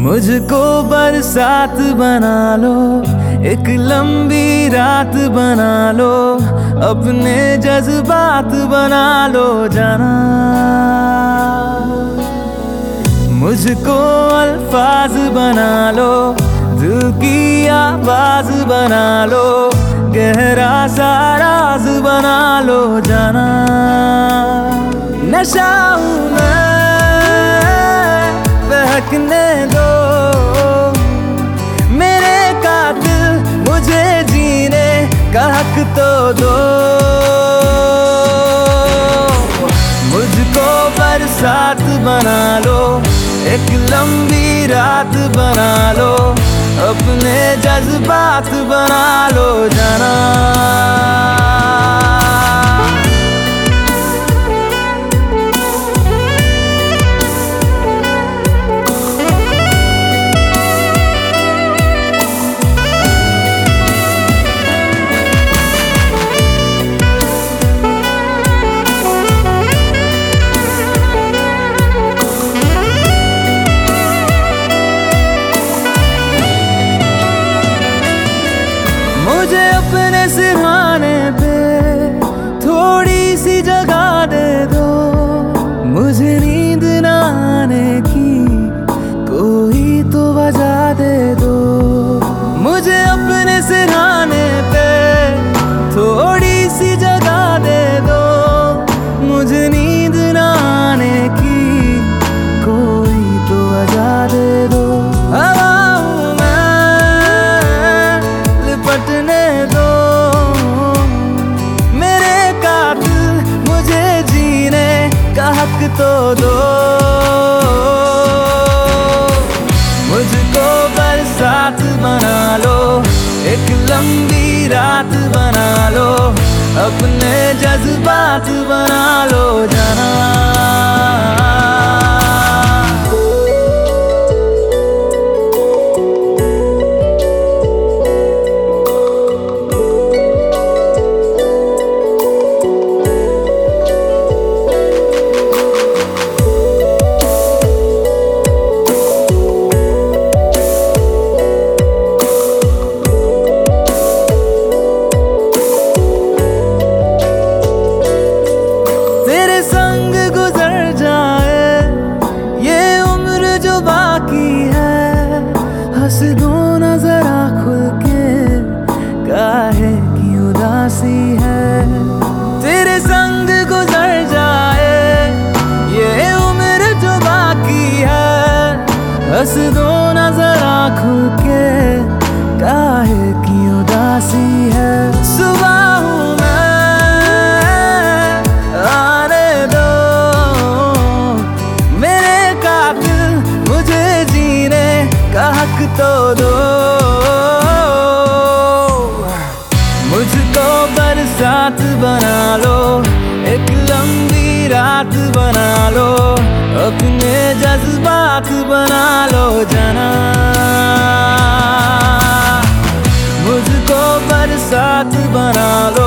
मुझको बरसात बना लो, एक लंबी रात बना लो, अपने जज्बात बना लो जाना। मुझको अल्फाज बना लो, दिल की आवाज़ बना लो, गहरा सा राज बना लो जाना। नशा मैं, बहकने दो एक लंबी रात बना लो अपने जज्बात बना लो जाना। अपने सिरहाने पे। तो दो। मुझको बरसात बना लो, एक लंबी रात बना लो, अपने जज्बात बना लो हंस दो नज़र खुल के काहे की उदासी है। सुबह आने दो। मेरे कातिल मुझे जीने का हक तो दो। मुझको बरसात बना लो, एक लंबी रात बना जज्बात बना लो जाना। मुझको बरसात बना लो।